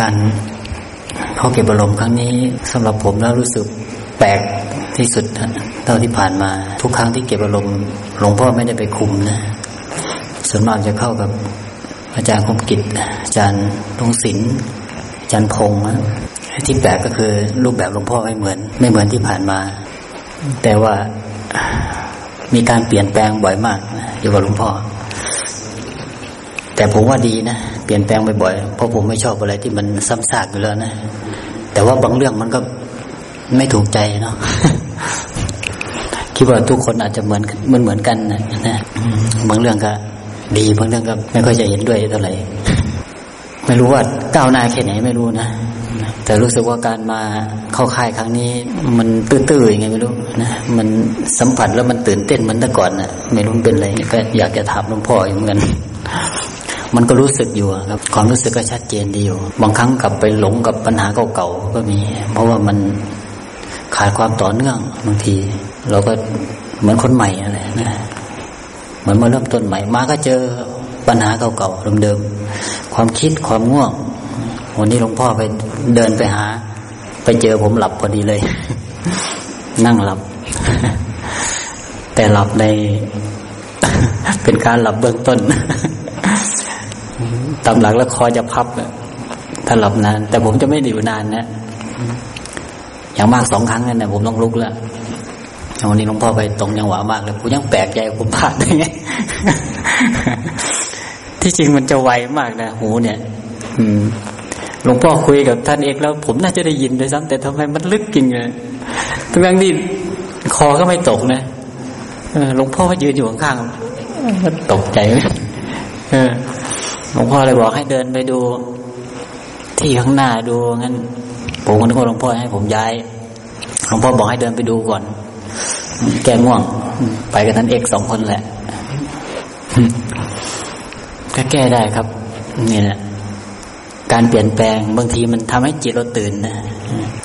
การเข้าเก็บอารมณ์ครั้งนี้สำหรับผมแล้วรู้สึกแปลกที่สุดเท่าที่ผ่านมา ทุกครั้งที่เก็บอารมณ์หลวงพ่อไม่ได้ไปคุมนะส่วนมากจะเข้ากับอาจารย์คมกิจอาจารย์ตงศิลป์อาจารย์พงษ์ที่แปลกก็คือรูปแบบหลวงพ่อไม่เหมือน ไม่เหมือนที่ผ่านมา แต่ว่ามีการเปลี่ยนแปลงบ่อยมากอยู่กับหลวงพ่อ แต่ผมว่าดีนะ เปลี่ยนแปลงบ่อยๆเพราะผมไม่ชอบอะไรที่มันซ้ำซากอยู่แล้วนะ แต่ว่าบางเรื่องมันก็ไม่ถูกใจเนาะคิดว่าทุกคนอาจจะเหมือนมือนเหมือนกันนะบางเรื่องก็ ดีบางเรื่องก็ไม่ค่อยจะเห็นด้วยเท่าไหร่ไม่รู้ว่าก้าวหน้าแค่ไหนไม่รู้นะแต่รู้สึกว่าการมาเข้าค่ายครั้งนี้ มันตื้อๆยังไงไม่รู้นะมันสัมผัสแล้วมันตื่นเต้นเหมือนแต่ก่อนนะ่ะ ไม่รู้เป็นอะไรก็อยากจะถามหลวงพ่อเหมือนกัน มันก็รู้สึกอยู่ครับ ความรู้สึกก็ชัดเจนดีอยู่ บางครั้งกลับไปหลงกับปัญหาเก่าๆก็มี เพราะว่ามันขาดความต่อเนื่องบางที เราก็เหมือนคนใหม่อะไรนะเหมือนมาเริ่มต้นใหม่มาก็เจอปัญหาเก่าๆเดิมๆความคิดความง่วง วันนี้หลวงพ่อไปเดินไปหา ไปเจอผมหลับพอดีเลย นั่งหลับ แต่หลับในเป็นการหลับเบื้องต้น ตามหลักแล้วคอจะพับถ้าหลับนาน แต่ผมจะไม่อยู่นานนะ อย่างมากสองครั้งนั่นนะผมต้องลุกแล้ววันนี้หลวงพ่อไปตรงยังหวามากเลยผมยังแปลกใจผมพลาดได้ไงที่จริงมันจะไวมากนะหูเนี่ย อืมหลวงพ่อคุยกับท่านเอกแล้ว ผมน่าจะได้ยินด้วยซ้ำแต่ทำไมมันลึกจริงเลยทั้งที่คอก็ไม่ตกนะหลวงพ่อยืนอยู่ข้างๆมันตกใจเออ หลวงพ่อเลยบอกให้เดินไปดู ที่ข้างหน้าดูงั้น ผมก็นึกว่าหลวงพ่อให้ผมย้ายหลวงพ่อบอกให้เดินไปดูก่อน แกง่วง ไปกับท่านเอกสองคนแหละก็แก้ได้ครับนี่แหละการเปลี่ยนแปลงบางทีมันทำให้จิตเราตื่นนะ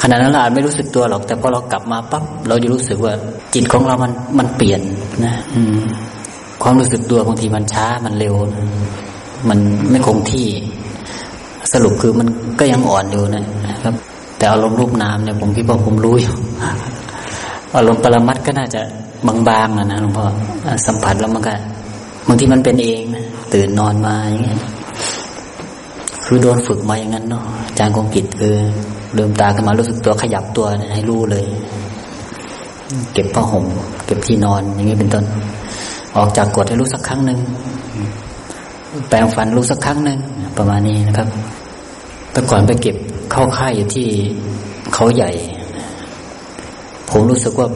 ขณะนั้นเราอาจไม่รู้สึกตัวหรอก แต่พอเรากลับมาปั๊บเราจะรู้สึกว่า จิตของเรามันมันเปลี่ยนนะ อืมความรู้สึกตัวบางทีมันช้ามันเร็ว มันไม่คงที่ สรุปคือมันก็ยังอ่อนอยู่นะครับ แต่อารมณ์รูปนามเนี่ยผมคิดว่าผมรู้อยู่อารมณ์ปรมัดก็น่าจะบางๆนะนะหลวงพ่อสัมผัสแล้วมันก็บางทีมันเป็นเองนะตื่นนอนมาอย่างเงี้ยคือโดนฝึกมาอย่างนั้นเนาะอาจารย์คงกิจคือลืมตาขึ้นมารู้สึกตัวขยับตัวให้รู้เลย เก็บผ้าห่ม เก็บที่นอนอย่างนี้เป็นต้น ออกจากกดให้รู้สักครั้งหนึ่ง แปลงฟันรู้สักครั้งหนึ่งประมาณนี้นะครับ แต่ก่อนไปเก็บเข้าค่ายอยู่ที่เขาใหญ่ ผมรู้สึกว่า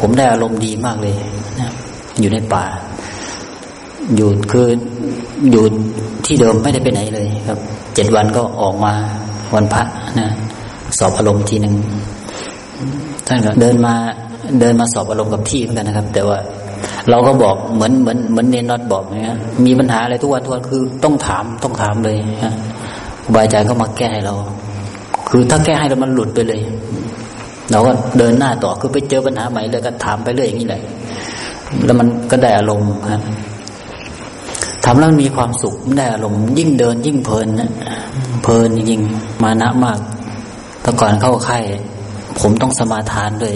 ผมได้อารมณ์ดีมากเลยนะอยู่ในป่า อยู่คืออยู่ที่เดิมไม่ได้ไปไหนเลยครับ เจ็ดวันก็ออกมาวันพระนะสอบอารมณ์ทีหนึ่งท่านก็เดินมาเดินมาสอบอารมณ์กับที่เหมือนกันนะครับ แต่ว่า เราก็บอกเหมือนเหมือนเหมือนเนนนอตบอกเนี่ยมีปัญหาอะไรทุกวันทุกวันคือต้องถามต้องถามเลยฮะครูบาอาจารย์ก็มาแก้ให้เรา คือถ้าแก้ให้แล้วมันหลุดไปเลย เราก็เดินหน้าต่อคือไปเจอปัญหาใหม่เลยก็ถามไปเรื่อยอย่างนี้แหละแล้วมันก็ได้อารมณ์ครับทำแล้วมีความสุขได้อารมณ์ยิ่งเดินยิ่งเพลินนะเพลินจริงมานะมากแต่ก่อนเข้าค่ายผมต้องสมาทานด้วย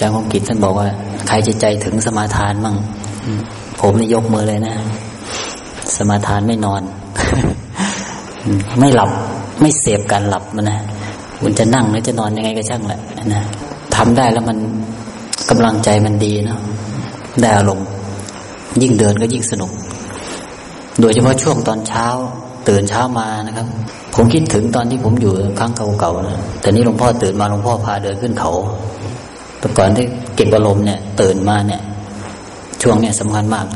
จารย์คงกิจท่านบอกว่า ใครจะใจถึงสมาทานมั่งผมนี่ยกมือเลยนะ สมาทานไม่นอน ไม่หลับไม่เสพการหลับมันนะคุณจะนั่งหรือจะนอนยังไงก็ช่างแหละนะทำได้แล้วมันกำลังใจมันดีเนาะได้อารมณ์ยิ่งเดินก็ยิ่งสนุก โดยเฉพาะช่วงตอนเช้า ตื่นเช้ามานะครับ ผมคิดถึงตอนที่ผมอยู่ครั้งเก่าๆนะแต่นี้หลวงพ่อตื่นมาหลวงพ่อพาเดินขึ้นเขา แต่ก่อนที่เก็บอารมณ์เนี่ยตื่นมาเนี่ย ช่วงเนี้ยสำคัญมาก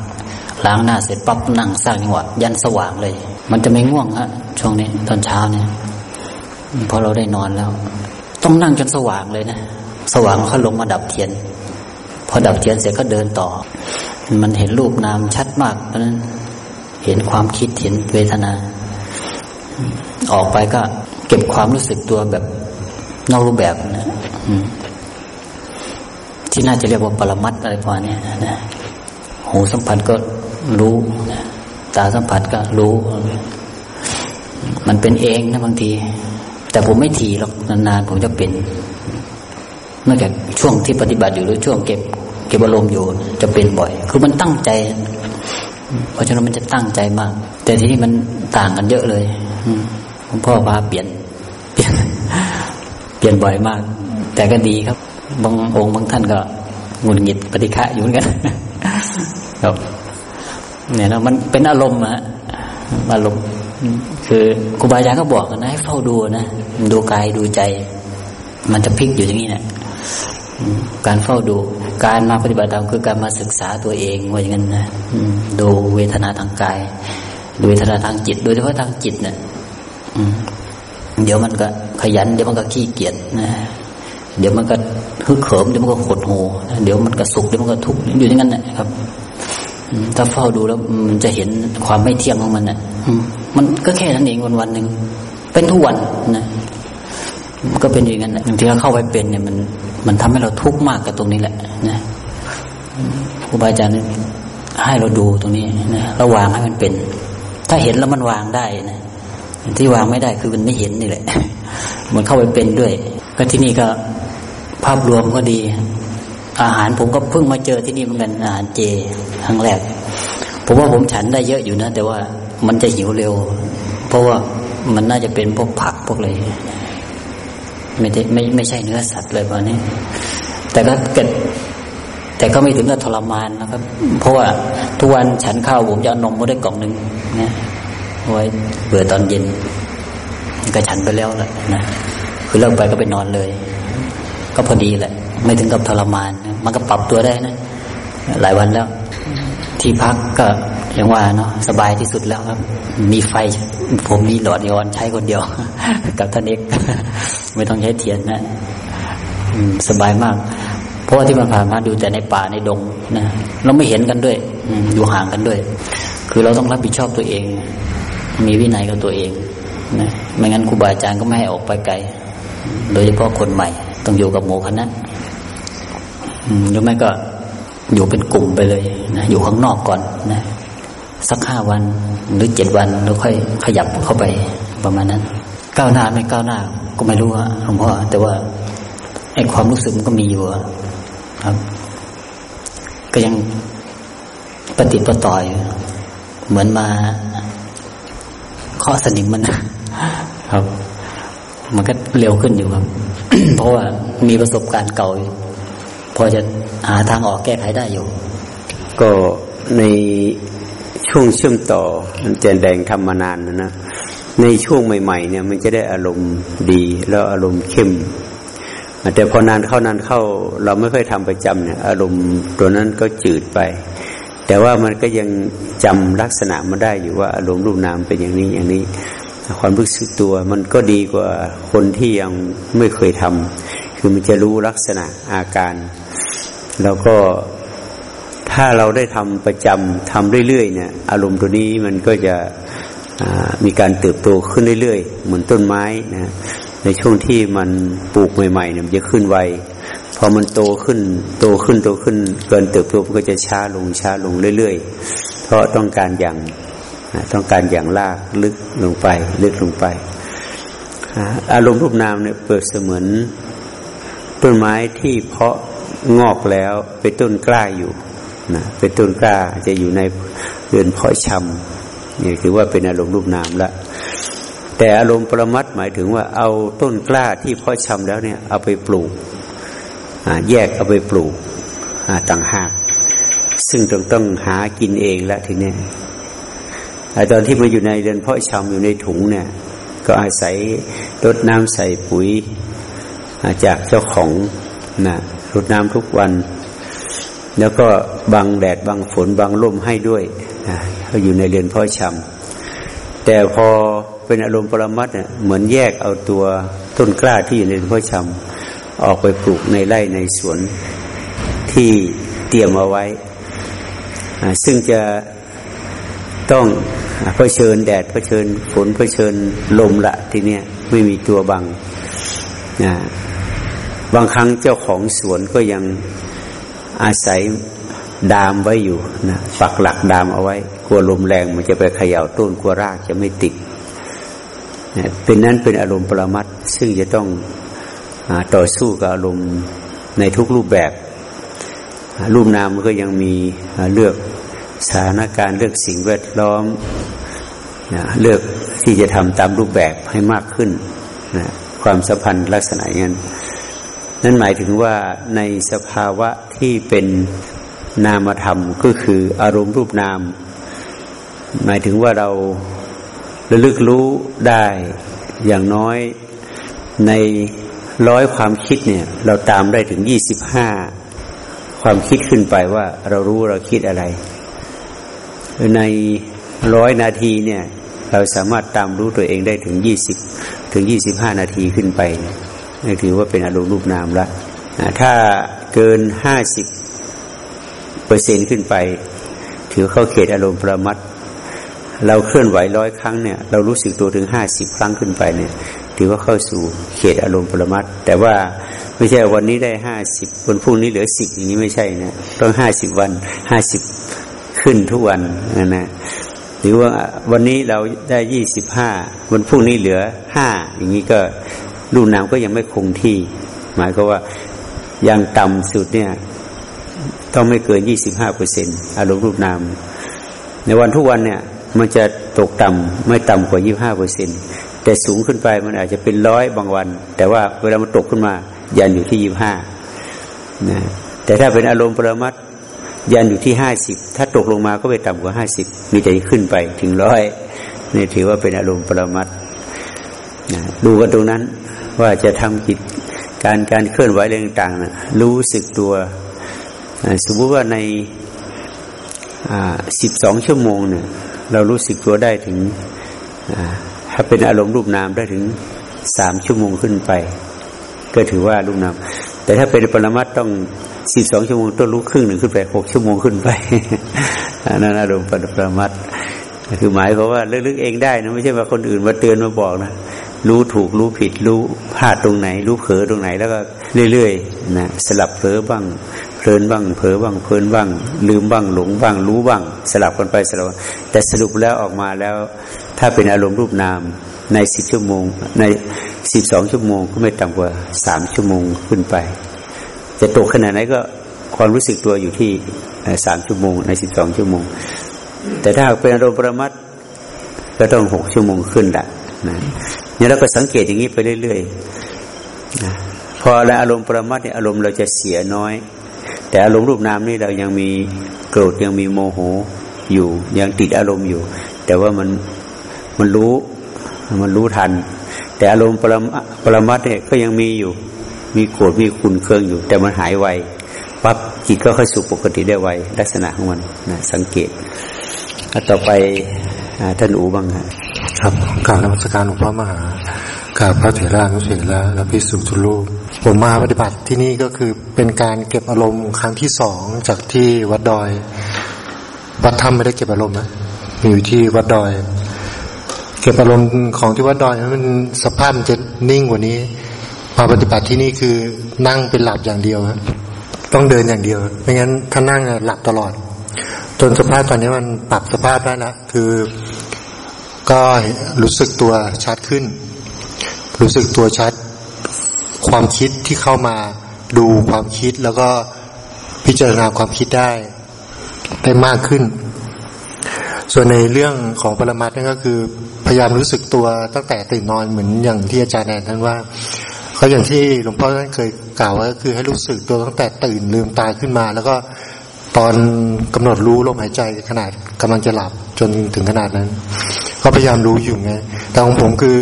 ล้างหน้าเสร็จปั๊บนั่งสร้างจังหวะยันสว่างเลย มันจะไม่ง่วงฮะช่วงนี้ตอนเช้าเนี่ยพอเราได้นอนแล้ว ต้องนั่งจนสว่างเลยนะสว่างเขาลงมาดับเทียน พอดับเทียนเสร็จก็เดินต่อ มันเห็นรูปนามชัดมากเพราะนั้นเห็นความคิดเห็นเวทนา ออกไปก็เก็บความรู้สึกตัวแบบนอกรูปแบบนะ ที่น่าจะเรียกว่าปรมัตอะไรพอนี้นะหูสัมผัสก็รู้ตาสัมผัสก็รู้ มันเป็นเองนะบางที แต่ผมไม่ถีหรอกนานๆผมจะเป็นเมื่อแก่ช่วงที่ปฏิบัติอยู่หรือช่วงเก็บ เก็บอารมณ์อยู่ จะเป็นบ่อย คือมันตั้งใจ เพราะฉะนั้นมันจะตั้งใจมาก แต่ที่นี่มันต่างกันเยอะเลยหลวงพ่อพาเปลี่ยน เปลี่ยน เปลี่ยนบ่อยมาก แต่ก็ดีครับ บางองค์บางท่านก็งุนหงิดปฏิฆะอยู่เหมือนกันครับเนี่ยนะมันเป็นอารมณ์อะอารมณ์คือครูบาอาจารย์ก็บอกนนะให้เฝ้าดูนะดูกายดูใจ มันจะพลิกอยู่อย่างนี้นะการเฝ้าดู การมาปฏิบัติธรรมคือการมาศึกษาตัวเองว่าอย่างนั้นนะดูเวทนาทางกาย ดูเวทนาทางจิต โดยเฉพาะทางจิตเนะี่ยเดี๋ยวมันก็ขยัน เดี๋ยวมันก็ขี้เกียจนะ เดี๋ยวมันก็ฮึกเหิมเดี๋ยวมันก็หดหูเดี๋ยวมันก็สุขเดี๋ยวมันก็ทุกข์อยู่อย่างนั้นนะครับถ้าเฝ้าดูแล้วมันจะเห็นความไม่เที่ยงของมันอะมันก็แค่นั้นเองวันวันหนึ่งเป็นทุกวันนะมันก็เป็นอย่างนั้นอย่างที่เราเข้าไปเป็นเนี่ย มันมันทำให้เราทุกข์มากกับตรงนี้แหละ นะครูบาอาจารย์ให้เราดูตรงนี้นะราวางให้มันเป็น ถ้าเห็นแล้วมันวางได้นะที่วางไม่ได้คือมันไม่เห็นนี่แหละ มันเข้าไปเป็นด้วย ก็ที่นี่ก็ ภาพรวมก็ดี อาหารผมก็เพิ่งมาเจอที่นี่เหมือนกันอาหารเจครั้งแรก ผมว่าผมฉันได้เยอะอยู่นะ แต่ว่ามันจะหิวเร็ว เพราะว่ามันน่าจะเป็นพวกผักพวกอะไรไม่ได้ไม่ไม่ใช่เนื้อสัตว์เลยวันนี้ แต่ก็เกิดแต่ก็ไม่ถึงกับทรมานนะครับ เพราะว่าทุกวันฉันข้าวผมจะเอานมมาได้กล่องหนึ่งนะไว้เบื่อตอนเย็น ก็ฉันไปแล้วแหละนะคือเลิกไปก็ไปนอนเลย ก็พอดีแหละ ไม่ถึงกับทรมานมันก็ปรับตัวได้นะ หลายวันแล้ว ที่พักก็อย่างว่าเนาะสบายที่สุดแล้วครับ มีไฟ ผมมีหลอดยอนใช้คนเดียว กับท่านเอกไม่ต้องใช้เทียนนะสบายมาก เพราะว่าที่มันผ่านมาดูแต่ในป่าในดงนะเราไม่เห็นกันด้วยอยู่ห่างกันด้วย คือเราต้องรับผิดชอบตัวเอง มีวินัยกับตัวเองนะไม่งั้นครูบาอาจารย์ก็ไม่ให้ออกไปไกล โดยเฉพาะคนใหม่ ต้องอยู่กับหมู่คณะหรือไม่ก็อยู่เป็นกลุ่มไปเลยนะอยู่ข้างนอกก่อนนะสักห้าวันหรือเจ็ดวันแล้วค่อยขยับเข้าไปประมาณนั้น ก้าวหน้าไม่ก้าวหน้าก็ไม่รู้อะหลวงพ่อแต่ว่าไอ้ความรู้สึกมันก็มีอยู่ครับ ก็ยังปฏิปต่อยเหมือนมาข้อสนิมมันครับ มันก็เร็วขึ้นอยู่ครับ เพราะว่ามีประสบการณ์เก่า พอจะหาทางออกแก้ไขได้อยู่ ก็ในช่วงเชื่อมต่อมันแดงทำมานานนะนะในช่วงใหม่ ๆ เนี่ยมันจะได้อารมณ์ดี แล้วอารมณ์เข้ม แต่พอนานเข้านานเข้า เราไม่ค่อยทำประจำเนี่ย อารมณ์ตัวนั้นก็จืดไป แต่ว่ามันก็ยังจำลักษณะมาได้อยู่ว่าอารมณ์รูปนามเป็นอย่างนี้อย่างนี้ ความรู้สึกตัวมันก็ดีกว่าคนที่ยังไม่เคยทำคือมันจะรู้ลักษณะอาการ แล้วก็ถ้าเราได้ทำประจำทำเรื่อยๆเนี่ย อารมณ์ตัวนี้มันก็จะมีการเติบโตขึ้นเรื่อยๆ เหมือนต้นไม้นะในช่วงที่มันปลูกใหม่ๆเนี่ยมันจะขึ้นไวพอมันโตขึ้น โตขึ้นโตขึ้น เกินเติบโตมันก็จะช้าลงช้าลงเรื่อยๆ เพราะต้องการอย่าง ต้องการอย่างลากลึกลงไป ลึกลงไป อารมณ์รูปนามเนี่ยเปิดเสมือนต้นไม้ที่เพาะงอกแล้วเป็นต้นกล้าอยู่นะเป็นต้นกล้าจะอยู่ในเรือนเพาะชำนี่คือว่าเป็นอารมณ์รูปนามละแต่อารมณ์ปรมัตหมายถึงว่าเอาต้นกล้าที่เพาะชำแล้วเนี่ยเอาไปปลูกแยกเอาไปปลูกต่างหาก ซึ่งต้องต้องหากินเองละทีนี้ ไอตอนที่มาอยู่ในเรือนเพาะชำอยู่ในถุงเนี่ย ก็อาศัยรดน้ำใส่ปุ๋ยจากเจ้าของนะรดน้ำทุกวัน แล้วก็บังแดดบังฝนบังลมให้ด้วยเขาอยู่ในเรือนพ่อชำแต่พอเป็นอารมณ์ปรมัตเนี่ยเหมือนแยกเอาตัวต้นกล้าที่อยู่ในเรือนพ่อชำออกไปปลูกในไร่ในสวนที่เตรียมเอาไว้ ซึ่งจะต้อง เผชิญแดดเผชิญฝนเผชิญลมละทีเนี้ยไม่มีตัวบังนะบางครั้งเจ้าของสวนก็ยังอาศัยดามไว้อยู่นะปักหลักดามเอาไว้ กลัวลมแรงมันจะไปเขย่าต้นกลัวรากจะไม่ติดเป็นนั้นเป็นอารมณ์ปรมัตซึ่งจะต้องอต่อสู้กับอารมณ์ในทุกรูปแบบ รูปนามก็ยังมีเลือก สถานการณ์เลือกสิ่งแวดล้อมเลือกที่จะทำตามรูปแบบให้มากขึ้นนะความสัมพันธ์ลักษณะอย่างนั้นนั่นหมายถึงว่าในสภาวะที่เป็นนามธรรมก็คืออารมณ์รูปนาม หมายถึงว่าเราระลึกรู้ได้อย่างน้อยในร้อยความคิดเนี่ย เราตามได้ถึงยี่สิบห้าความคิดขึ้นไปว่าเรารู้เราคิดอะไร ในร้อยนาทีเนี่ย เราสามารถตามรู้ตัวเองได้ถึงยี่สิบถึงยี่สิบห้านาทีขึ้นไปนี่ถือว่าเป็นอารมณ์รูปนามละถ้าเกินห้าสิบเปอร์เซ็นขึ้นไป ถือเข้าเขตอารมณ์ประมัดเราเคลื่อนไหวร้อยครั้งเนี่ย เรารู้สึกตัวถึงห้าสิบครั้งขึ้นไปเนี่ย ถือว่าเข้าสู่เขตอารมณ์ปรมัตแต่ว่าไม่ใช่วันนี้ได้ห้าสิบวันพรุ่งนี้เหลือสิบอย่างนี้ไม่ใช่นะต้องห้าสิบวันห้าสิบ ขึ้นทุกวันนะนะหรือว่าวันนี้เราได้ยี่สิบห้าวันพรุ่งนี้เหลือห้าอย่างนี้ก็รูปนามก็ยังไม่คงที่ หมายก็ว่ายังต่ำสุดเนี่ย ต้องไม่เกินยี่สิบห้าเปอร์เซ็นอารมณ์รูปนาม ในวันทุกวันเนี่ย มันจะตกต่ำไม่ต่ำกว่ายี่ห้าเปอร์เซ็นแต่สูงขึ้นไปมันอาจจะเป็นร้อยบางวัน แต่ว่าเวลามันตกขึ้นมา ยันอยู่ที่ยี่ห้านะแต่ถ้าเป็นอารมณ์ปรมัต ยันอยู่ที่ห้าสิบถ้าตกลงมาก็ไปต่ำกว่าห้าสิบมีแต่ขึ้นไปถึงร้อยนี่ถือว่าเป็นอารมณ์ปรมัตนะดูกันตรงนั้นว่าจะทำกิจการการเคลื่อนไหวเรื่องต่างนะรู้สึกตัวสมมติว่าในสิบสองชั่วโมงเนี่ยเรารู้สึกตัวได้ถึงถ้าเป็นอารมณ์รูปนามได้ถึงสามชั่วโมงขึ้นไป ก็ถือว่ารูปนามแต่ถ้าเป็นปรมัตต้อง สิบสองชั่วโมงต้องรู้ครึ่งหนึ่งขึ้นไปหกชั่วโมงขึ้นไปนั่นอารมณ์ปรมัตคือหมายเพราะว่าลึกๆเองได้นะไม่ใช่ว่าคนอื่นมาเตือนมาบอกนะรู้ถูกรู้ผิด รู้พลาดตรงไหน รู้เผลอตรงไหน แล้วก็เรื่อยๆนะสลับเผลอบ้างเพลินบ้างเผลอบ้างเพลินบ้าง ลืมบ้างหลงบ้าง รู้บ้าง สลับกันไปสลับแต่สรุปแล้วออกมาแล้ว ถ้าเป็นอารมณ์รูปนามในสิบชั่วโมง ในสิบสองชั่วโมงก็ไม่ต่ำกว่าสามชั่วโมงขึ้นไป จะตกขนาดไหนก็ความรู้สึกตัวอยู่ที่สามชั่วโมงในสิบสองชั่วโมง แต่ถ้าเป็นอารมณ์ประมัดก็ต้องหกชั่วโมงขึ้นละนะนี่เราก็สังเกตอย่างนี้ไปเรื่อยๆนะพอในอารมณ์ประมัดเนี่ยอารมณ์เราจะเสียน้อย แต่อารมณ์รูปนามนี่เรายังมีโกรธยังมีโมโหอยู่ ยังติดอารมณ์อยู่ แต่ว่ามันมันรู้มันรู้ทัน แต่อารมณ์ปรมปรมัตเนี่ยก็ยังมีอยู่ มีโกรธมีคุณเครื่องอยู่ แต่มันหายไวปั๊บจิตก็เข้าสู่ปกติได้ไวลักษณะของมันนะสังเกตต่อไปท่านอูบ้างครับกล่าวนมัสการหลวงพ่อมหากราบพระเถรานุเถระและพิสุทุลูกผมมาปฏิบัติที่นี่ก็คือเป็นการเก็บอารมณ์ครั้งที่สองจากที่วัดดอยวัดธรรมไม่ได้เก็บอารมณ์นะอยู่ที่วัดดอย เก็บอารมณ์ของที่วัดดอยมันสภาพมันจะนิ่งกว่านี้ มาปฏิบัติที่นี่คือนั่งเป็นหลับอย่างเดียวต้องเดินอย่างเดียว ไม่งั้นถ้านั่งหลับตลอด จนสภาพตอนนี้มันปรับสภาพได้ล้วคือก็รู้สึกตัวชัดขึ้น รู้สึกตัวชัด ความคิดที่เข้ามาดูความคิดแล้วก็พิจารณาความคิดได้ได้มากขึ้น ส่วนในเรื่องของปรมัตนั่นก็คือ พยายามรู้สึกตัวตั้งแต่ตื่นนอนเหมือนอย่างที่อาจารย์แอนท่านว่า เขาอย่างที่หลวงพ่อท่านเคยกล่าวว่าคือให้รู้สึกตัวตั้งแต่ตื่นลืมตาขึ้นมา แล้วก็ตอนกำหนดรู้ลมหายใจขนาดกำลังจะหลับจนถึงขนาดนั้น ก็พยายามรู้อยู่ไง แต่ของผมคือ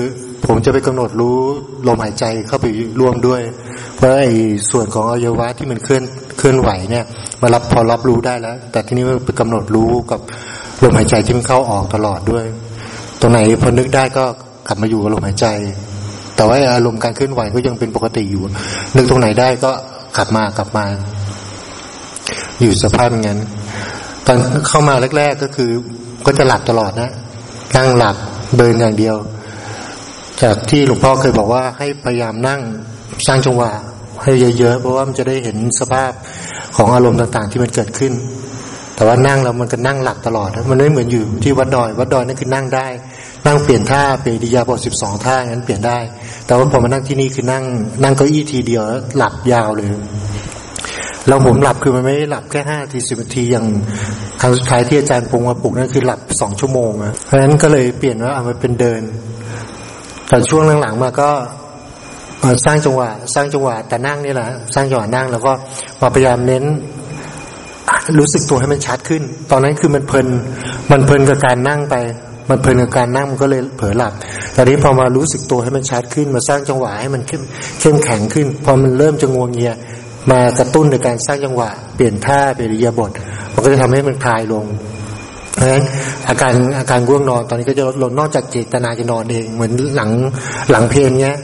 ผมจะไปกำหนดรู้ลมหายใจเข้าไปร่วมด้วย เพราะไอ้ส่วนของอวัยวะที่มันเคลื่อนเคลื่อนไหวเนี่ยมารับพอรับรู้ได้แล้ว แต่ที่นี้มันไปกำหนดรู้กับลมหายใจที่มันเข้าออกตลอดด้วย ตรงไหนพอนึกได้ก็กลับมาอยู่กับลมหายใจ แต่ว่าอารมณ์การเคลื่อนไหวก็ยังเป็นปกติอยู่ นึกตรงไหนได้ก็กลับมากลับมา อยู่สภาพอย่างนั้น ตอนเข้ามาแรก ๆ ก็คือ ก็จะหลับตลอดนะนั่งหลับเดินอย่างเดียว จากที่หลวงพ่อเคยบอกว่าให้พยายามนั่งสร้างจังหวะให้เยอะๆเพราะว่ามันจะได้เห็นสภาพของอารมณ์ต่าง ๆ ที่มันเกิดขึ้น แต่ว่านั่งแล้วมันก็นั่งหลับตลอด มันไม่เหมือนอยู่ที่วัดดอย วัดดอยนั่นคือนั่งได้ นั่งเปลี่ยนท่าเปลี่ยนดิยาบทสิบสองท่างั้นเปลี่ยนได้ แต่ว่าพอมานั่งที่นี่คือนั่ง นั่งเก้าอี้ทีเดียวแล้วหลับยาวเลยเราผมหลับคือมันไม่ได้หลับแค่ห้าทีสิบนาทีอย่างครั้งสุดท้ายที่อาจารย์พงมาปลุกนั่นคือหลับสองชั่วโมงอะเพราะฉะนั้นก็เลยเปลี่ยนว่าเอามาเป็นเดิน แต่ช่วงหลังๆมาก็สร้างจังหวะ สร้างจังหวะแต่นั่งนี่แหละสร้างจังหวะนั่งแล้วก็มาพยายามเน้นรู้สึกตัวให้มันชัดขึ้น ตอนนั้นคือมันเพลิน มันเพลินกับการนั่งไป มันเพลินกับการนั่งมันก็เลยเผลอหลับต่นี้พอมารู้สึกตัวให้มันชัดขึ้น มาสร้างจังหวะให้มันเข้มเข้มแข็งขึ้น พอมันเริ่มจะงวงเงีย มากระตุ้นในการสร้างจังหวะ เปลี่ยนท่าเปลี่ยนยาบทมันก็จะทำให้มันคลายลงเพราะฉะนั้นอาการอาการง่วงนอนตอนนี้ก็จะลดลงนอกจากเจตนาจะนอนเอง เหมือนหลังหลังเพลนเนี้ย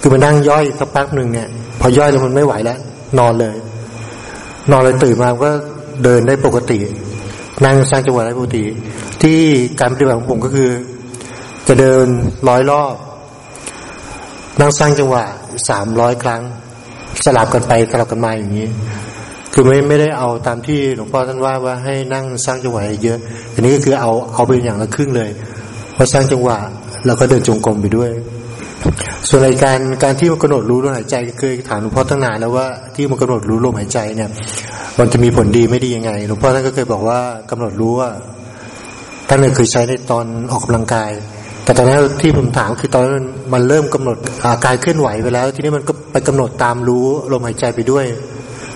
คือมันนั่งย่อยสักพักหนึ่งเนี่ย พอย่อยแล้วมันไม่ไหวแล้ว นอนเลย นอนเลยตื่นมาก็เดินได้ปกติ นั่งสร้างจังหวะได้ปกติที่การปฏิบัติของผมก็คือ จะเดินร้อยรอบนั่งสร้างจังหวะสามร้อยครั้ง สลับกันไปสลับกันมาอย่างนี้ คือไม่ไม่ได้เอาตามที่หลวงพ่อท่านว่าว่าให้นั่งสร้างจังหวะเยอะ อันนี้ก็คือเอาเอาเป็นอย่างละครึ่งเลยพอสร้างจังหวะแล้วก็เดินจงกรมไปด้วย ส่วนในการการที่มันกำหนดรู้ลมหายใจเคยถามหลวงพ่อตั้งนานแล้วว่าที่มันกำหนดรู้ลมหายใจเนี่ย มันจะมีผลดีไม่ดียังไงหลวงพ่อท่านก็เคยบอกว่ากำหนดรู้ว่าท่านเคยใช้ในตอนออกกำลังกาย แต่ตอนนั้นที่ผมถามคือตอนนั้นมันเริ่มกำหนดกายเคลื่อนไหวไปแล้ว ทีนี้มันก็ไปกำหนดตามรู้ลมหายใจไปด้วย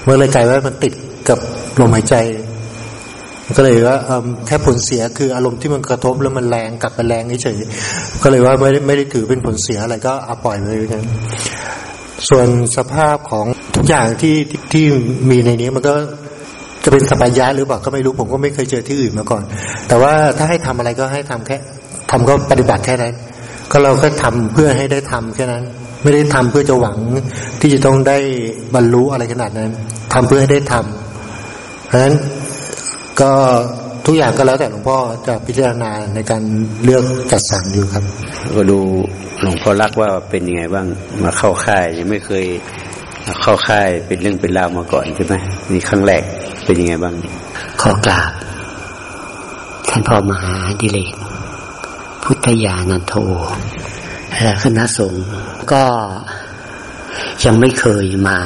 เมื่อเลยกลายว่ามันติดกับลมหายใจ ก็เลยว่าแค่ผลเสียคืออารมณ์ที่มันกระทบแล้วมันแรงกลับไปแรงเฉยก็เลยว่าไม่ได้ไม่ได้ถือเป็นผลเสียอะไรก็เอาปล่อยไปเลยนั้นส่วนสภาพของทุกอย่างที่ที่มีในนี้มันก็จะเป็นสบายะหรือเปล่าก็ไม่รู้ผมก็ไม่เคยเจอที่อื่นมาก่อน แต่ว่าถ้าให้ทำอะไรก็ให้ทำแค่ทำก็ปฏิบัติแค่นั้น ก็เราก็ทำเพื่อให้ได้ทำแค่นั้น ไม่ได้ทำเพื่อจะหวังที่จะต้องได้บรรลุอะไรขนาดนั้นทำเพื่อให้ได้ทำเพราะฉะนั้น ก็ทุกอย่างก็แล้วแต่หลวงพ่อจะพิจารณาในการเลือกจัดสรรอยู่ครับก็ดูหลวงพ่อรักว่าเป็นยังไงบ้างมาเข้าค่ายยังไม่เคยเข้าค่ายเป็นเรื่องเป็นราวมาก่อนใช่ไหมนี่ครั้งแรกเป็นยังไงบ้าง ขอกราบท่านพ่อมหาดิเลกพุทธญาณันโทและคณะสงฆ์ก็ยังไม่เคยมา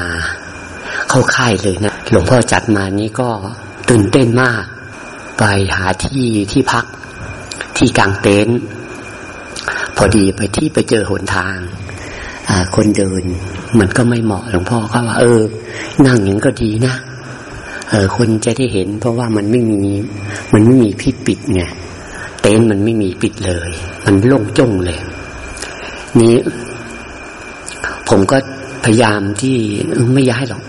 เข้าค่ายเลยนะหลวงพ่อจัดมานี้ก็ ตื่นเต้นมาก ไปหาที่ที่พัก ที่กลางเต็นท์พอดีไปที่ไปเจอหนทางคนเดินมันก็ไม่เหมาะหลวงพ่อก็ว่า เออ นั่งอย่างก็ดีนะเออคนจะได้เห็น เพราะว่ามันไม่มี มันไม่มีพิปิดไงเต็นท์มันไม่มีปิดเลย มันโล่งจ้งเลย นี้ ผมก็พยายามที่ไม่ย้ายหรอก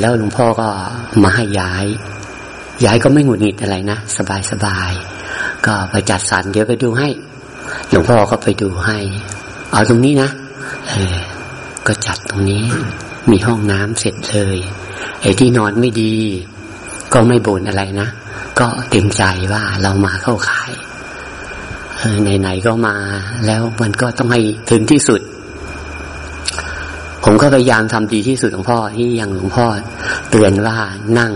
แล้วหลวงพ่อก็มาให้ย้าย ย้ายก็ไม่หงุดหงิดอะไรนะสบายสบายก็ไปจัดสรรเดี๋ยวไปดูให้ หลวงพ่อก็ไปดูให้ เอาตรงนี้นะเออก็จัดตรงนี้ มีห้องน้ำเสร็จเลยไอ้ที่นอนไม่ดี ก็ไม่บ่นอะไรนะก็เต็มใจว่าเรามาเข้าขายไหนๆก็มา แล้วมันก็ต้องให้ถึงที่สุด ผมก็พยายามทำดีที่สุดหลวงพ่อที่ยังหลวงพ่อเตือนว่านั่ง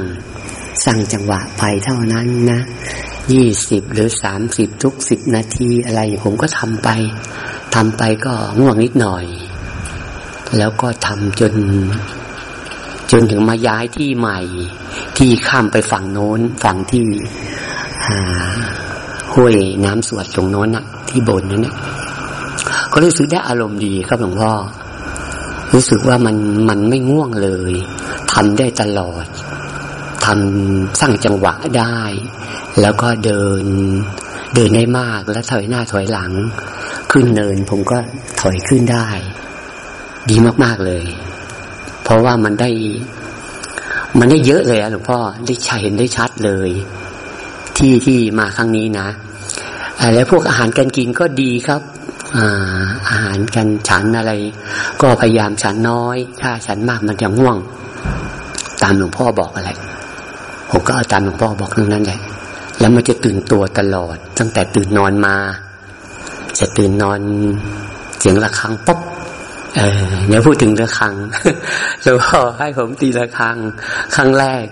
สร้างจังหวะไปเท่านั้นนะยี่สิบหรือสามสิบทุกสิบนาทีอะไร ผมก็ทำไปทำไปก็ง่วงนิดหน่อย แล้วก็ทำจน จนถึงมาย้ายที่ใหม่ ที่ข้ามไปฝั่งโน้น ฝั่งที่ห้วยน้ำสวดตรงโน้นนะที่บนนั้นน่ะก็รู้สึกได้อารมณ์ดีครับหลวงพ่อ รู้สึกว่ามันมันไม่ง่วงเลยทำได้ตลอดทำสร้างจังหวะได้ แล้วก็เดิน เดินได้มากแล้วถอยหน้าถอยหลัง ขึ้นเนินผมก็ถอยขึ้นได้ ดีมากๆเลย เพราะว่ามันได้ มันได้เยอะเลยอะหลวงพ่อได้ใช้เห็นได้ชัดเลย ที่ที่มาครั้งนี้นะแล้วพวกอาหารการกินก็ดีครับ อาหารกันฉันอะไร ก็พยายามฉันน้อย ถ้าฉันมากมันจะง่วง ตามหลวงพ่อบอกอะไรผมก็เอาตามหลวงพ่อบอกทั้งนั้นแหละแล้วมันจะตื่นตัวตลอด ตั้งแต่ตื่นนอนมา จะตื่นนอนเสียงะระฆังป๊บเออเดี๋ยวพูดถึงระฆังหลวงพ่อให้ผมตีระฆังครั้งแรก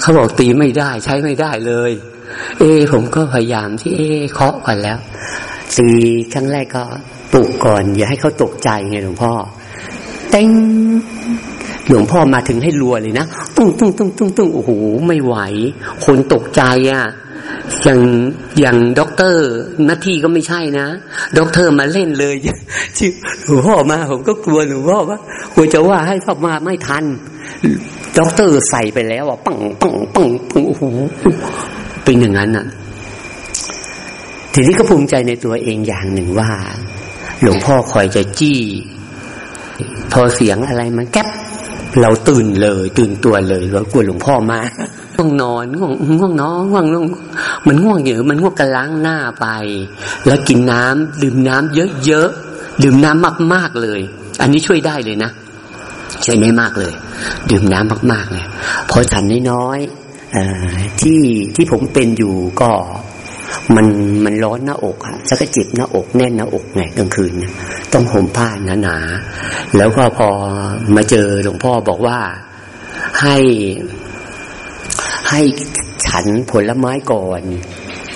เขาบอกตีไม่ได้ ใช้ไม่ได้เลย เอ ผมก็พยายามที่เอเคาะกันแล้ว ตีครั้งแรกก็ปลุกก่อน อย่าให้เขาตกใจไงหลวงพ่อเต้งหลวงพ่อมาถึงให้รัวเลยนะตุ้งตุ้งตุ้งตุ้งตุ้งโอ้โหไม่ไหว คนตกใจอะ่ะอย่างอย่างด็อกเตอร์หน้าที่ก็ไม่ใช่นะด็อกเตอร์มาเล่นเลยชื่อหลวงพ่อมาผมก็กลัวหลวงพ่อว่าควรจะว่าให้พ่อมาไม่ทันด็อกเตอร์ใส่ไปแล้วอะปังปังปังปังโอ้โหเป็นอย่างนั้นอะ ทีนี้ก็ภูมิใจในตัวเองอย่างหนึ่งว่า หลวงพ่อคอยจะจี้ พอเสียงอะไรมันแก๊บเราตื่นเลย ตื่นตัวเลยว่ากลัวหลวงพ่อมาง่วงนอนง่วงง่วงนอนง่วงง่วงมันง่วงเหยอะมันง่วงกระล้างหน้าไป แล้วกินน้ำดื่มน้ำเยอะๆดื่มน้ำมากๆเลย อันนี้ช่วยได้เลยนะช่วยได้มากเลย ดื่มน้ำมากๆเลยพอฉันน้อยๆที่ที่ผมเป็นอยู่ก็ มันมันร้อนหน้าอกอะแล้วก็จิบหน้าอกแน่นหน้าอกไงกลางคืน ต้องห่มผ้าหนาๆแล้วก็พอมาเจอหลวงพ่อบอกว่าให้ให้ฉันผลไม้ก่อน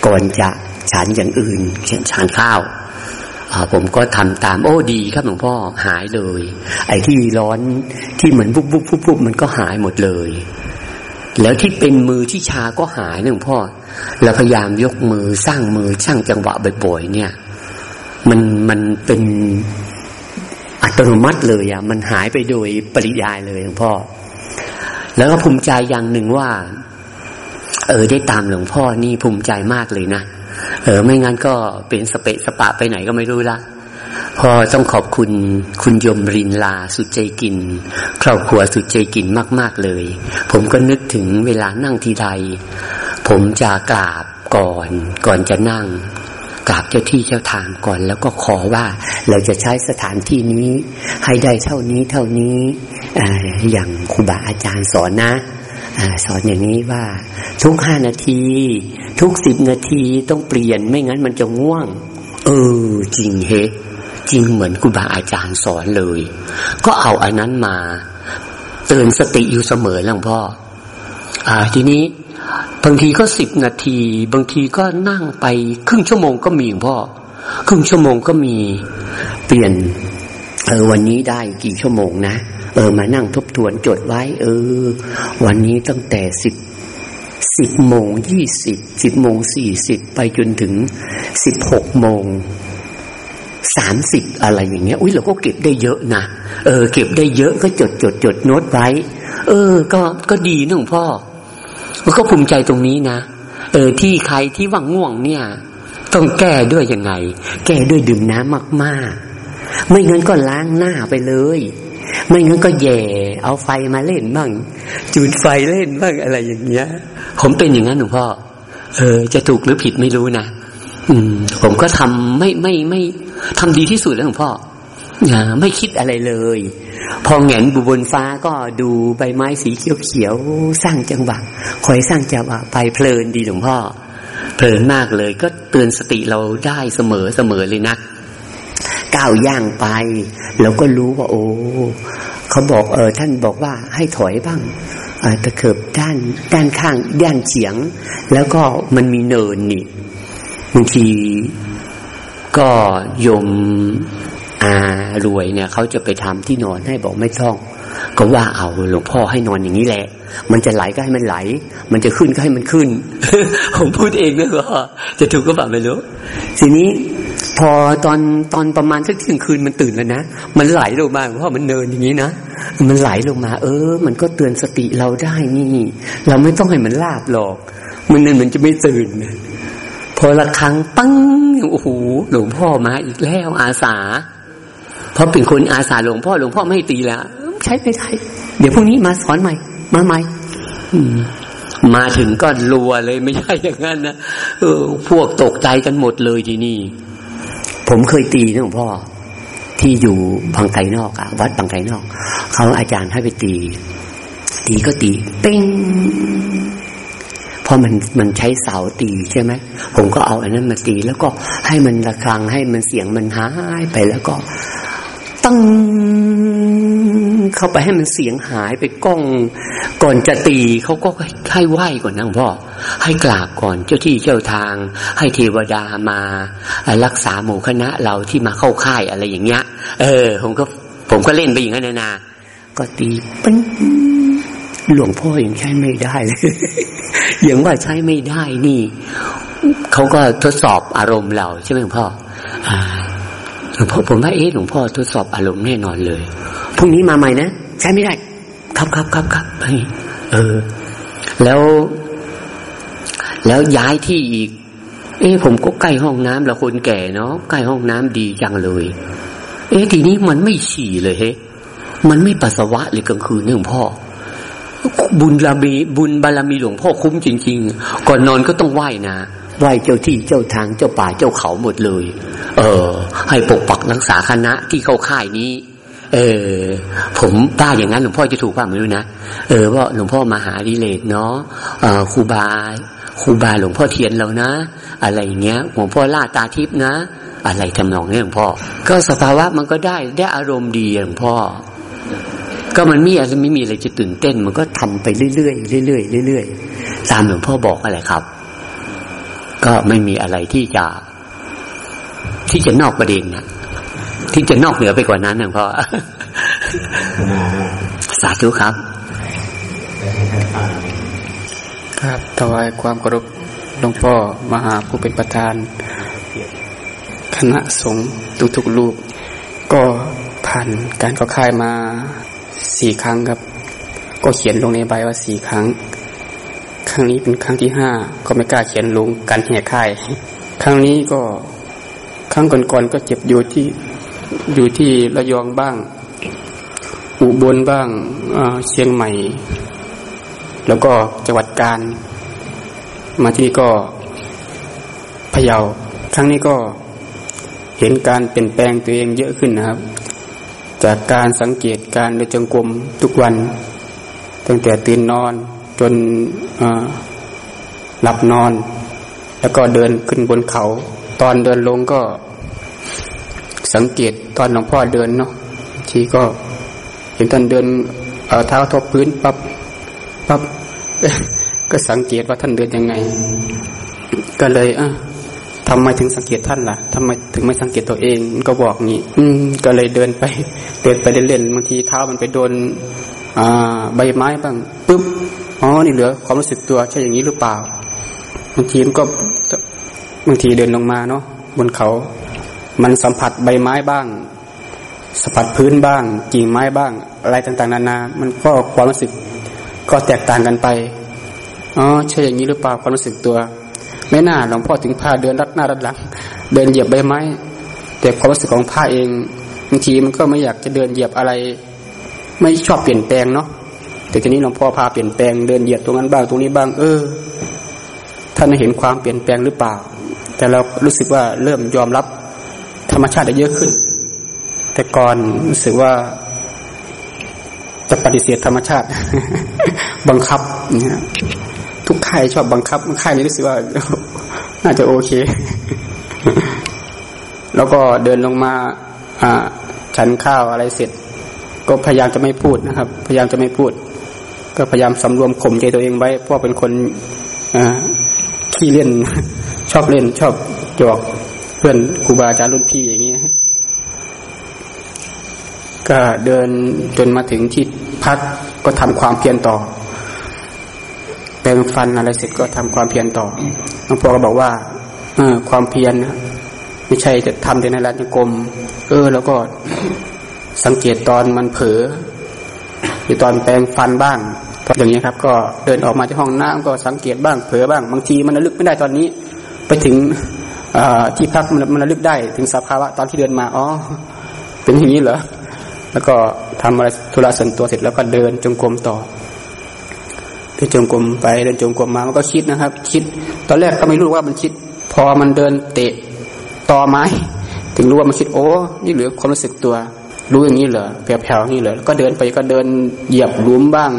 ก่อนจะฉันอย่างอื่นเช่นฉันข้าวผมก็ทำตามโอ้ดีครับหลวงพ่อหายเลย ไอ้ที่ร้อนที่เหมือนปุ๊บปุ๊บปุ๊บปุ๊บมันก็หายหมดเลย แล้วที่เป็นมือที่ชาก็หายหลวงพ่อ เราพยายามยกมือสร้างมือสร้างจังหวะบ่อยๆเนี่ย มันมันเป็นอัตโนมัติเลยอะมันหายไปโดยปริยายเลยหลวงพ่อ แล้วก็ภูมิใจอย่างหนึ่งว่า เออได้ตามหลวงพ่อนี่ภูมิใจมากเลยนะเออไม่งั้นก็เป็นสเปะสปะไปไหนก็ไม่รู้ละพอต้องขอบคุณคุณยมรินลาสุดใจกิน ครอบครัวสุดใจกินมาก ๆเลย ผมก็นึกถึงเวลานั่งทีใด ผมจะกราบก่อน ก่อนจะนั่ง กราบเจ้าที่เจ้าทางก่อน แล้วก็ขอว่าเราจะใช้สถานที่นี้ ให้ได้เท่านี้เท่านี้ออย่างครูบาอาจารย์สอนนะอสอนอย่างนี้ว่า ทุกห้านาที ทุกสิบนาทีต้องเปลี่ยนไม่งั้นมันจะง่วง เออ จริงเฮจริงเหมือนครูบาอาจารย์สอนเลย ก็เอาอันนั้นมาเตือนสติอยู่เสมอหลวงพ่ออ่าทีนี้ บางทีก็สิบนาที บางทีก็นั่งไปครึ่งชั่วโมงก็มีพ่อ ครึ่งชั่วโมงก็มีเปลี่ยน เออวันนี้ได้กี่ชั่วโมงนะเออมานั่งทบทวนจดไว้ เออ วันนี้ตั้งแต่สิบสิบโมงยี่สิบสิบโมงสี่สิบไปจนถึงสิบหกโมงสามสิบอะไรอย่างเงี้ย อุ้ยเราก็เก็บได้เยอะนะ เออ เก็บได้เยอะก็จดจดจดโน้ตไว้ เออ ก็ก็ดีนะหลวงพ่อ ก็ภูมิใจตรงนี้นะเออที่ใครที่ว่างง่วงเนี่ย ต้องแก้ด้วยยังไง แก้ด้วยดื่มน้ำมากๆ ไม่งั้นก็ล้างหน้าไปเลย ไม่งั้นก็แย่ เอาไฟมาเล่นบ้าง จุดไฟเล่นบ้างอะไรอย่างเงี้ย ผมเป็นอย่างนั้นหลวงพ่อเออ จะถูกหรือผิดไม่รู้นะอืม ผมก็ทำไม่ไม่ไม่ทำดีที่สุดแล้วหลวงพ่อไม่คิดอะไรเลย พอแงนบุบนฟ้าก็ดูใบไม้สีเขียวเขียวสร้างจังหวะคอยสร้างจังหวะไปเพลินดีหลวงพ่อ เพลินมากเลย ก็เตือนสติเราได้เสมอเสมอเลยนะก้าวย่างไปเราก็รู้ว่า โอ้เขาบอกเออท่านบอกว่าให้ถอยบ้างตะเข็บด้านด้านข้างด้านเฉียง แล้วก็มันมีเนินนี่บางทีก็ยมอา รวยเนี่ยเขาจะไปทำที่นอนให้บอกไม่ต้อง ก็ว่าเอาหลวงพ่อให้นอนอย่างนี้แหละ มันจะไหลก็ให้มันไหล มันจะขึ้นก็ให้มันขึ้น ผมพูดเองนะว่าจะถูกก็แบบไม่รู้ทีนี้พอตอนตอนประมาณสักเที่ยงคืนมันตื่นแล้วนะ มันไหลลงมาเพราะมันเนินอย่างนี้นะ มันไหลลงมา เออ มันก็เตือนสติเราได้นี่ เราไม่ต้องให้มันลาบหรอก มันนั่นมันจะไม่ตื่น พอละครั้งปั้งโอ้โหหลวงพ่อมาอีกแล้วอาสา เพราะเป็นคนอาสาหลวงพ่อหลวงพ่อไม่ตีแล้ว ใช้ไม่ได้เดี๋ยวพรุ่งนี้มาสอนใหม่ มาใหม่มาถึงก็รัวเลยไม่ใช่อย่างนั้นนะเออ พวกตกใจกันหมดเลยทีนี่ ผมเคยตีนะหลวงพ่อ ที่อยู่บางไกนอกอะวัดบางไกนอกเขาอาจารย์ให้ไปตี ตีก็ตีเป้งพราะมันมันใช้เสาตีใช่ไหมผมก็เอาอันนั้นมาตี แล้วก็ให้มันระครังให้มันเสียงมันหายไปแล้วก็ ตั้งเข้าไปให้มันเสียงหายไปกล้อง ก่อนจะตีเขาก็ให้ไหว้ก่อนนะหลวงพ่อ ให้กราบก่อนเจ้าที่เจ้าทาง ให้เทวดามารักษาหมู่คณะเราที่มาเข้าค่ายอะไรอย่างเงี้ย เออ ผมก็ผมก็เล่นไปอย่างนั้นนะก็ตีปั้งหลวงพ่อยังใช้ไม่ได้เลยอย่างว่าใช้ไม่ได้นี่เขาก็ทดสอบอารมณ์เราใช่ไหมหลวงพ่อ หลวงพ่อผมว่าเอ๊ะหลวงพ่อทดสอบอารมณ์แน่นอนเลยพรุ่งนี้มาใหม่นะใช้ไม่ได้ ครับครับครับครับเออ แล้วแล้วย้ายที่อีก เอ๊ะผมก็ใกล้ห้องน้ำแล้วคนแก่เนาะใกล้ห้องน้ำดีจังเลย เอ๊ะทีนี้มันไม่ฉี่เลยเฮ้มันไม่ปัสสาวะเลยกลางคืนนี่หลวงพ่อ บุญบารมีบุญบารมีหลวงพ่อคุ้มจริง ๆ ก่อนนอนก็ต้องไหว้นะ ไหว้เจ้าที่เจ้าทางเจ้าป่าเจ้าเขาหมดเลย เออ ให้ปกปักรักษาคณะที่เข้าค่ายนี้ เออ ผมป้าอย่างนั้นหลวงพ่อจะถูกป่ะไม่รู้นะเออว่าหลวงพ่อมาหาดิเลกเนาะครูบาครูบาหลวงพ่อเทียนเรานะ อะไรอย่างเงี้ยหลวงพ่อล่าตาทิพย์นะ อะไรทำนองนี้หลวงพ่อ ก็สภาวะมันก็ได้ได้อารมณ์ดีหลวงพ่อก็มันมีอะไรไม่มีอะไรจะตื่นเต้น มันก็ทำไปเรื่อยๆเรื่อยๆเรื่อยๆตามหลวงพ่อบอกอะไรครับ ก็ไม่มีอะไรที่จะ ที่จะนอกประเด็นนะที่จะนอกเหนือไปกว่านั้นหลวงพ่อสาธุครับ ครับถวายความเคารพหลวงพ่อมหาผู้เป็นประธาน คณะสงฆ์ทุกๆรูป ก็ผ่านการเข้าค่ายมาสี่ครั้งครับ ก็เขียนลงในใบว่าสี่ครั้ง รั้งนี้เป็นครั้งที่ห้าก็ไม่กล้าเขียนลงการแห่ค่าย ครั้งนี้ก็ครั้งก่อนๆก็เจ็บอยู่ที่อยู่ที่ระยองบ้าง อุบลบ้างเชียงใหม่ แล้วก็จังหวัดกาญมาที่นี่ก็พะเยาครั้งนี้ก็เห็นการเปลี่ยนแปลงตัวเองเยอะขึ้นนะครับ จากการสังเกตการในจงกรมทุกวัน ตั้งแต่ตื่นนอน จนหลับนอน แล้วก็เดินขึ้นบนเขา ตอนเดินลงก็สังเกตตอนหลวงพ่อเดินเนาะทีก็เห็นตอนเดินเอาเท้าทบพื้นปับ๊บปับ๊บก็สังเกตว่าท่านเดินยังไง ก็เลยอะทำไมถึงสังเกตท่านล่ะทำไมถึงไม่สังเกตตัวเองก็บอกงี้ อืม ก็เลยเดินไป เดินไปเล่นๆบางทีเท้ามันไปโดน อ่า ใบไม้บ้างปุ๊บ อ๋อนี่เหลือความรู้สึกตัวใช่อย่างนี้หรือเปล่าบางทีมันก็บางทีเดินลงมาเนาะบนเขา มันสัมผัสใบไม้บ้างสัมผัสพื้นบ้างกิ่งไม้บ้าง อะไรต่างๆ นานา มันก็ความรู้สึกก็แตกต่างกันไปอ๋อใช่อย่างนี้หรือเปล่าความรู้สึกตัว ไม่น่าหลวงพ่อถึงพาเดินรัดหน้ารัดหลัง เดินเหยียบใบไม้ แต่ความรู้สึกของผ้าเองบางทีมันก็ไม่อยากจะเดินเหยียบอะไร ไม่ชอบเปลี่ยนแปลงเนาะ แต่ทีนี้หลวงพ่อพาเปลี่ยนแปลงเดินเหยียบตรงนั้นบ้างตรงนี้บ้าง เออ ท่านเห็นความเปลี่ยนแปลงหรือเปล่า แต่เรารู้สึกว่าเริ่มยอมรับธรรมชาติได้เยอะขึ้น แต่ก่อนรู้สึกว่า จะปฏิเสธธรรมชาติ บังคับเนี่ยทุกค่ายชอบบังคับค่ายนี้รู้สึกว่า น่าจะโอเค แล้วก็เดินลงมา อ่า ฉันข้าวอะไรเสร็จ ก็พยายามจะไม่พูดนะครับ พยายามจะไม่พูด ก็พยายามสำรวมข่มใจตัวเองไว้เพราะเป็นคนอขี้เล่น ชอบเล่น ชอบจอกเพื่อนครูบาอาจารย์รุ่นพี่อย่างนี้ก็เดินจนมาถึงที่พักก็ทำความเพียรต่อแปรงฟันอะไรเสร็จก็ทำความเพียรต่อหลวงพ่อก็บอกว่าเออความเพียรไม่ใช่จะทำแต่ในรัชกรมเออ แล้วก็สังเกตตอนมันเผลอหรือตอนแปรงฟันบ้าง อย่างนี้ครับ ก็เดินออกมาจากห้องน้ำก็สังเกตบ้างเผลอบ้าง บางทีมันระลึกไม่ได้ตอนนี้ ไปถึงที่พักมันระลึกได้ถึงสภาวะตอนที่เดินมาอ๋อเป็นอย่างนี้เหรอแล้วก็ทำอะไรธุระส่วนตัวเสร็จแล้วก็เดินจงกรมต่อเดินจงกรมไปเดินจงกรมมามันก็คิดนะครับ คิด ตอนแรกก็ไม่รู้ว่ามันคิด พอมันเดินเตะตอไม้ ถึงรู้ว่ามันคิดโอ้นี่เหลือความรู้สึกตัว รู้อย่างนี้เหรอแผ่วๆนี่เหรอก็เดินไปก็เดินเหยียบหลุมบ้าง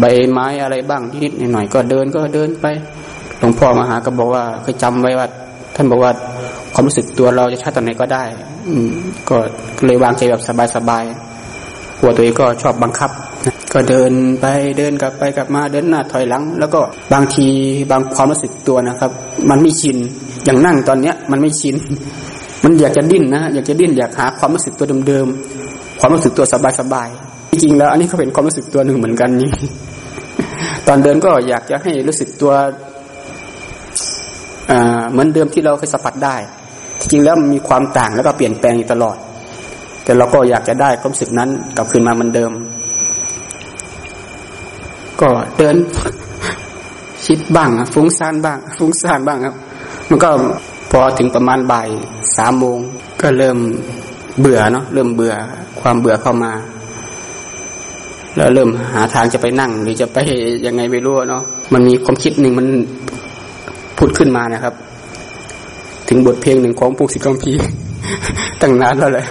ใบไม้อะไรบ้างนิดๆหน่อยๆก็เดินก็เดินไปหลวงพ่อมาหาก็บอกว่าเคยจำไว้ว่า ท่านบอกว่าความรู้สึกตัวเราจะชัดตอนไหนก็ได้ อืมก็เลยวางใจแบบสบายๆกลัวตัวเองก็ชอบบังคับก็ก็เดินไปเดินกลับไปกลับมาเดินหน้าถอยหลัง แล้วก็บางทีบางความรู้สึกตัวนะครับ มันไม่ชินอย่างนั่งตอนเนี้ย มันไม่ชินมันอยากจะดิ้นนะอยากจะดิ้นอยากหาความรู้สึกตัวเดิมๆความรู้สึกตัวสบายๆ จริงๆแล้ว อันนี้ก็เป็นความรู้สึกตัวหนึ่งเหมือนกันนี่ตอนเดินก็อยากจะให้รู้สึกตัวเหมือนเดิมที่เราเคยสัมผัสได้จริงแล้วมันมีความต่างแล้วก็เปลี่ยนแปลงอยู่ตลอด แต่เราก็อยากจะได้ความรู้สึกนั้นกลับคืนมาเหมือนเดิม ก็เดินคิดบ้างฟุ้งซ่านบ้าง ฟุ้งซ่านบ้างครับ มันก็พอถึงประมาณบ่ายสามโมงก็เริ่มเบื่อเนาะเริ่มเบื่อความเบื่อเข้ามา แล้วเริ่มหาทางจะไปนั่ง หรือจะไปยังไงไม่รู้เนาะมันมีความคิดหนึ่งมันพูดขึ้นมานะครับ ถึงบทเพลงหนึ่งของปูสิกัมพีตั้งนานแล้วแหละ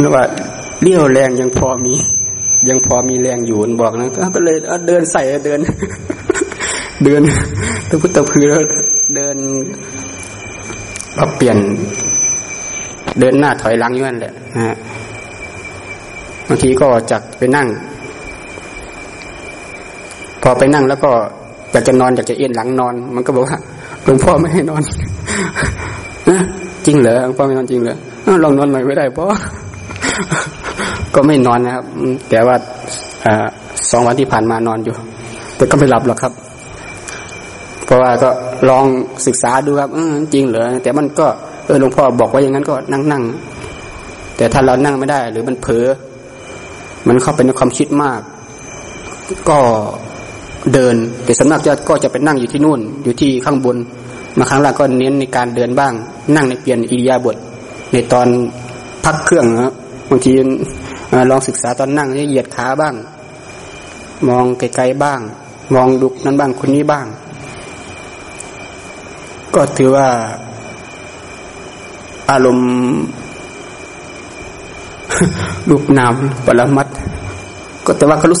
นึกว่าเลี้ยวแรงยังพอมี ยังพอมีแรงอยู่บอกนะก็เลยเดินใส่เดิน เดินตะพุตะพือแล้วเดินปรับเปลี่ยน เดินหน้าถอยหลังอยู่นั่นแหละนะฮะบางทีก็จักไปนั่ง พอไปนั่งแล้วก็อยากจะนอนอยากจะเอ็นหลังนอน มันก็บอกว่าหลวงพ่อไม่ให้นอนนะจริงเหรอหลวงพ่อไม่นอนจริงเหรอลองนอนหน่อยไม่ได้เพราะก็ไม่นอนนะครับ แต่ว่าอสองวันที่ผ่านมานอนอยู่ แต่ก็ไม่หลับหรอกครับ เพราะว่าก็ลองศึกษาดูครับอจริงเหรอแต่มันก็เออหลวงพ่อบอกว่าอย่างนั้นก็นั่งนั่งแต่ถ้าเรานั่งไม่ได้ หรือมันเผลอมันเข้าไปในความคิดมาก ก็ เดิน แต่สำนักจะก็จะไปนั่งอยู่ที่นู่น อยู่ที่ข้างบน มาครั้งแรกก็เน้นในการเดินบ้าง นั่งในเปลี่ยนอิริยาบถในตอนพักเครื่องนะบางทีลองศึกษาตอนนั่งเหยียดขาบ้าง มองไกลๆบ้าง มองดุกนั้นบ้างคนนี้บ้าง ก็ถือว่าอารมณ์รูปนามปรมัดก็แต่ว่าเขารู้สึก